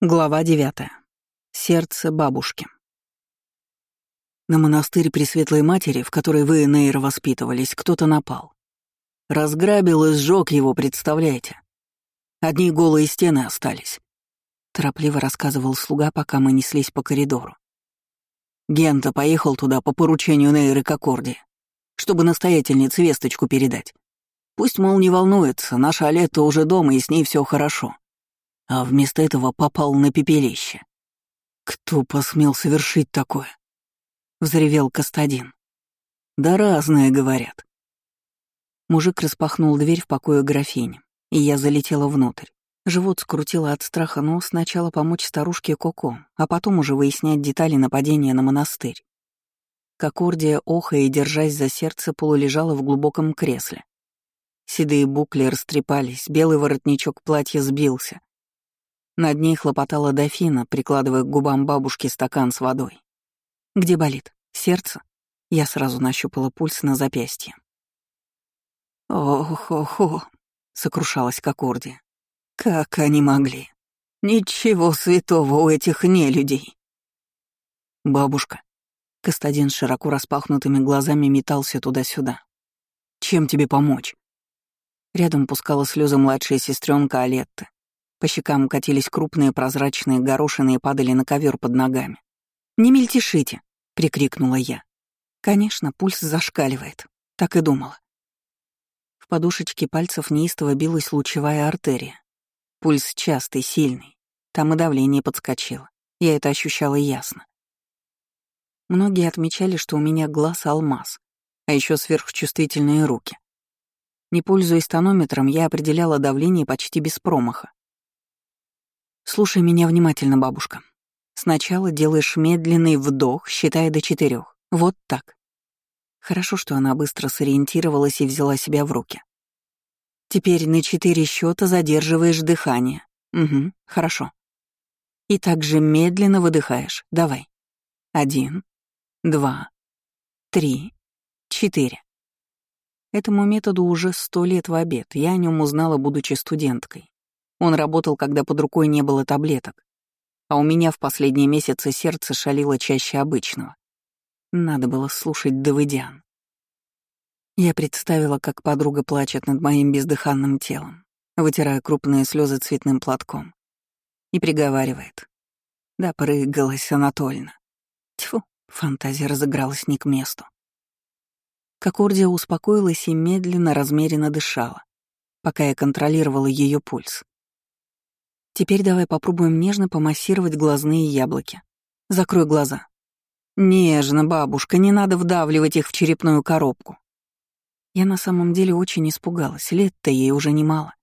Глава девятая. Сердце бабушки. На монастырь Пресветлой Матери, в которой вы, Нейр, воспитывались, кто-то напал. Разграбил и сжег его, представляете? Одни голые стены остались. Торопливо рассказывал слуга, пока мы неслись по коридору. Гента поехал туда по поручению Нейры Кокорди, чтобы настоятельнице весточку передать. Пусть, мол, не волнуется, наша Алетта уже дома, и с ней все хорошо а вместо этого попал на пепелище. «Кто посмел совершить такое?» — взревел Кастадин. «Да разное, говорят». Мужик распахнул дверь в покое графини, и я залетела внутрь. Живот скрутило от страха, но сначала помочь старушке Коко, а потом уже выяснять детали нападения на монастырь. Кокордия, охая и держась за сердце, полулежала в глубоком кресле. Седые букли растрепались, белый воротничок платья сбился, над ней хлопотала дофина, прикладывая к губам бабушки стакан с водой. «Где болит? Сердце?» Я сразу нащупала пульс на запястье. «Ох-ох-ох», — сокрушалась Кокорди. «Как они могли? Ничего святого у этих нелюдей!» «Бабушка». Кастадин широко распахнутыми глазами метался туда-сюда. «Чем тебе помочь?» Рядом пускала слезы младшая сестренка Алетта, по щекам катились крупные прозрачные горошины и падали на ковер под ногами. «Не мельтешите!» — прикрикнула я. Конечно, пульс зашкаливает. Так и думала. В подушечке пальцев неистово билась лучевая артерия. Пульс частый, сильный. Там и давление подскочило. Я это ощущала ясно. Многие отмечали, что у меня глаз алмаз, а еще сверхчувствительные руки. Не пользуясь тонометром, я определяла давление почти без промаха. Слушай меня внимательно, бабушка. Сначала делаешь медленный вдох, считая до четырех. Вот так. Хорошо, что она быстро сориентировалась и взяла себя в руки. Теперь на четыре счета задерживаешь дыхание. Угу, хорошо. И также медленно выдыхаешь. Давай. Один, два, три, четыре. Этому методу уже сто лет в обед. Я о нем узнала, будучи студенткой. Он работал, когда под рукой не было таблеток. А у меня в последние месяцы сердце шалило чаще обычного. Надо было слушать Давыдян. Я представила, как подруга плачет над моим бездыханным телом, вытирая крупные слезы цветным платком, и приговаривает. Да, прыгалась Анатольна. Тьфу, фантазия разыгралась не к месту. Кокордия успокоилась и медленно, размеренно дышала, пока я контролировала ее пульс. Теперь давай попробуем нежно помассировать глазные яблоки. Закрой глаза. Нежно, бабушка, не надо вдавливать их в черепную коробку. Я на самом деле очень испугалась, лет-то ей уже немало.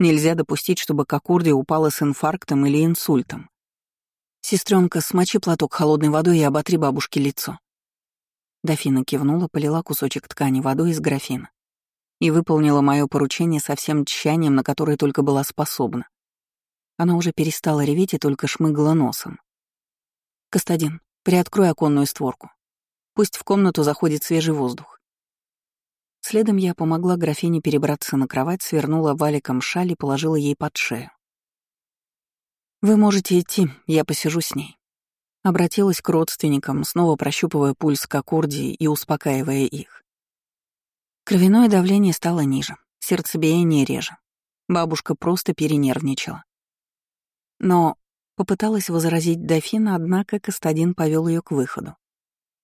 Нельзя допустить, чтобы Кокурди упала с инфарктом или инсультом. Сестренка, смочи платок холодной водой и оботри бабушке лицо. Дофина кивнула, полила кусочек ткани водой из графина и выполнила мое поручение со всем тщанием, на которое только была способна. Она уже перестала реветь и только шмыгала носом. «Кастадин, приоткрой оконную створку. Пусть в комнату заходит свежий воздух». Следом я помогла графине перебраться на кровать, свернула валиком шаль и положила ей под шею. «Вы можете идти, я посижу с ней». Обратилась к родственникам, снова прощупывая пульс Кокордии и успокаивая их. Кровяное давление стало ниже, сердцебиение реже. Бабушка просто перенервничала. Но попыталась возразить дофина, однако Кастадин повел ее к выходу.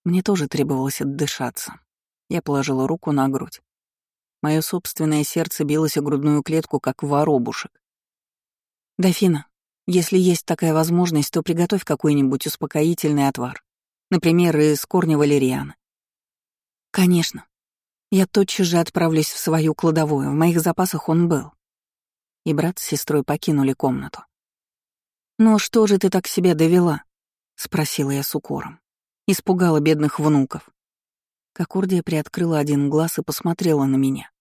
Мне тоже требовалось отдышаться. Я положила руку на грудь. Мое собственное сердце билось о грудную клетку, как воробушек. «Дофина, если есть такая возможность, то приготовь какой-нибудь успокоительный отвар. Например, из корня валерианы». «Конечно. Я тотчас же отправлюсь в свою кладовую, в моих запасах он был». И брат с сестрой покинули комнату. «Ну что же ты так себя довела?» — спросила я с укором. Испугала бедных внуков. Кокордия приоткрыла один глаз и посмотрела на меня.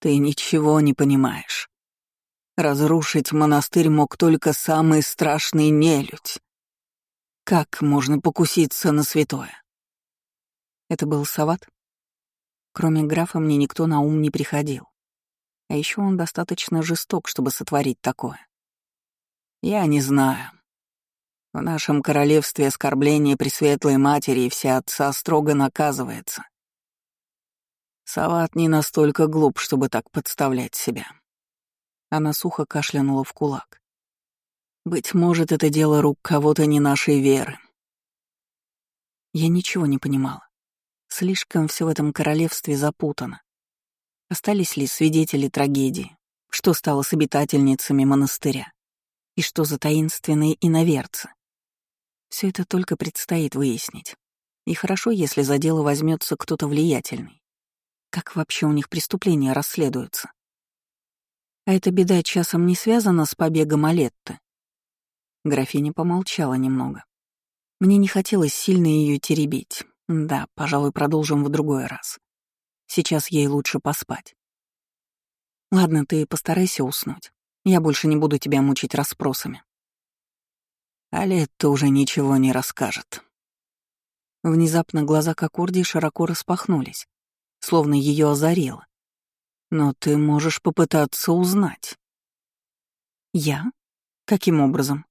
«Ты ничего не понимаешь. Разрушить монастырь мог только самый страшный нелюдь. Как можно покуситься на святое?» Это был Сават? Кроме графа мне никто на ум не приходил. А еще он достаточно жесток, чтобы сотворить такое. Я не знаю. В нашем королевстве оскорбление Пресветлой Матери и вся отца строго наказывается. Сават не настолько глуп, чтобы так подставлять себя. Она сухо кашлянула в кулак. Быть может, это дело рук кого-то не нашей веры. Я ничего не понимала. Слишком все в этом королевстве запутано. Остались ли свидетели трагедии? Что стало с обитательницами монастыря? И что за таинственные иноверцы? Все это только предстоит выяснить. И хорошо, если за дело возьмется кто-то влиятельный. Как вообще у них преступления расследуются? А эта беда часом не связана с побегом Алетты? Графиня помолчала немного. Мне не хотелось сильно ее теребить. Да, пожалуй, продолжим в другой раз. Сейчас ей лучше поспать. Ладно, ты постарайся уснуть. Я больше не буду тебя мучить расспросами. А Летта уже ничего не расскажет. Внезапно глаза Кокорди широко распахнулись, словно ее озарило. Но ты можешь попытаться узнать. Я? Каким образом?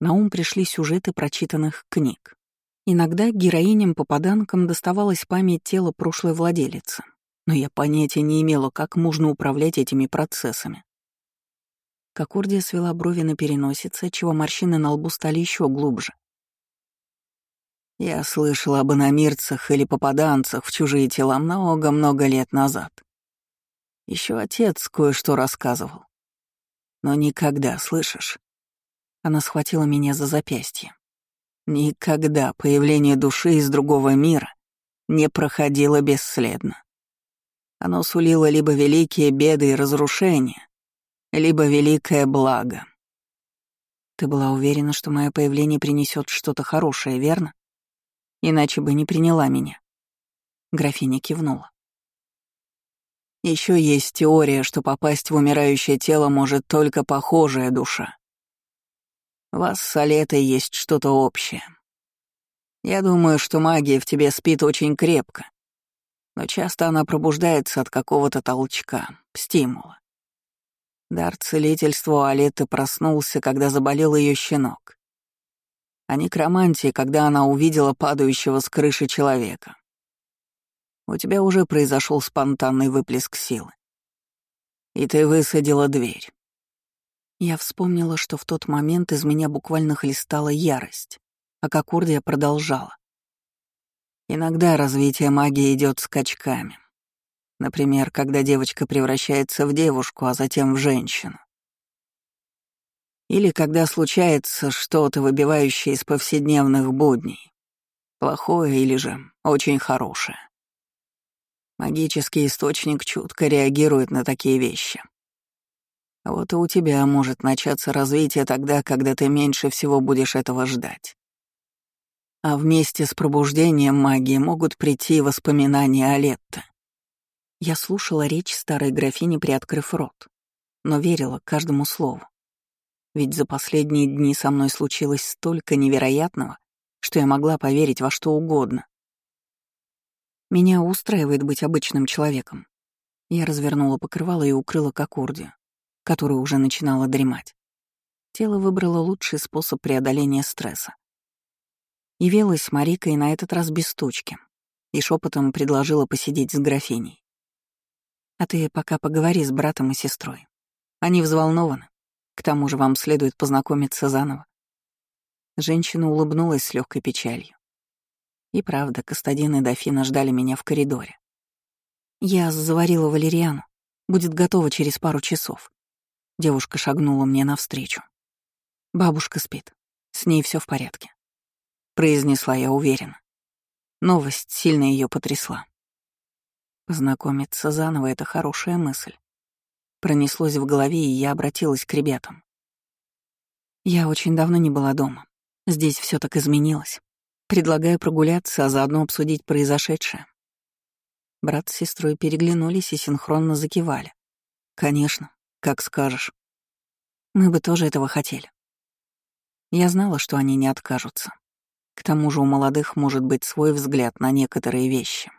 На ум пришли сюжеты прочитанных книг. Иногда героиням-попаданкам доставалась память тела прошлой владелицы, но я понятия не имела, как можно управлять этими процессами. Кокурдия свела брови на переносице, чего морщины на лбу стали еще глубже. Я слышала об иномирцах или попаданцах в чужие тела много-много лет назад. Еще отец кое-что рассказывал. Но никогда, слышишь? Она схватила меня за запястье. Никогда появление души из другого мира не проходило бесследно. Оно сулило либо великие беды и разрушения, либо великое благо. Ты была уверена, что мое появление принесет что-то хорошее, верно? Иначе бы не приняла меня. Графиня кивнула. Еще есть теория, что попасть в умирающее тело может только похожая душа. вас с Олетой есть что-то общее. Я думаю, что магия в тебе спит очень крепко, но часто она пробуждается от какого-то толчка, стимула. Дар целительства у Алеты проснулся, когда заболел ее щенок. А некромантии, когда она увидела падающего с крыши человека. У тебя уже произошел спонтанный выплеск силы. И ты высадила дверь. Я вспомнила, что в тот момент из меня буквально хлестала ярость, а Кокурдия продолжала. Иногда развитие магии идет скачками. Например, когда девочка превращается в девушку, а затем в женщину. Или когда случается что-то, выбивающее из повседневных будней. Плохое или же очень хорошее. Магический источник чутко реагирует на такие вещи. вот и у тебя может начаться развитие тогда, когда ты меньше всего будешь этого ждать. А вместе с пробуждением магии могут прийти воспоминания о Летте. Я слушала речь старой графини, приоткрыв рот, но верила каждому слову. Ведь за последние дни со мной случилось столько невероятного, что я могла поверить во что угодно. Меня устраивает быть обычным человеком. Я развернула покрывало и укрыла кокурдию, которая уже начинала дремать. Тело выбрало лучший способ преодоления стресса. Явилась Марика и на этот раз без тучки, и шепотом предложила посидеть с графиней. А ты пока поговори с братом и сестрой. Они взволнованы. К тому же вам следует познакомиться заново. Женщина улыбнулась с легкой печалью. И правда, Кастадин и Дофина ждали меня в коридоре. Я заварила валериану. Будет готова через пару часов. Девушка шагнула мне навстречу. Бабушка спит. С ней все в порядке. Произнесла я уверенно. Новость сильно ее потрясла. Знакомиться заново — это хорошая мысль. Пронеслось в голове, и я обратилась к ребятам. Я очень давно не была дома. Здесь все так изменилось. Предлагаю прогуляться, а заодно обсудить произошедшее. Брат с сестрой переглянулись и синхронно закивали. «Конечно, как скажешь. Мы бы тоже этого хотели». Я знала, что они не откажутся. К тому же у молодых может быть свой взгляд на некоторые вещи.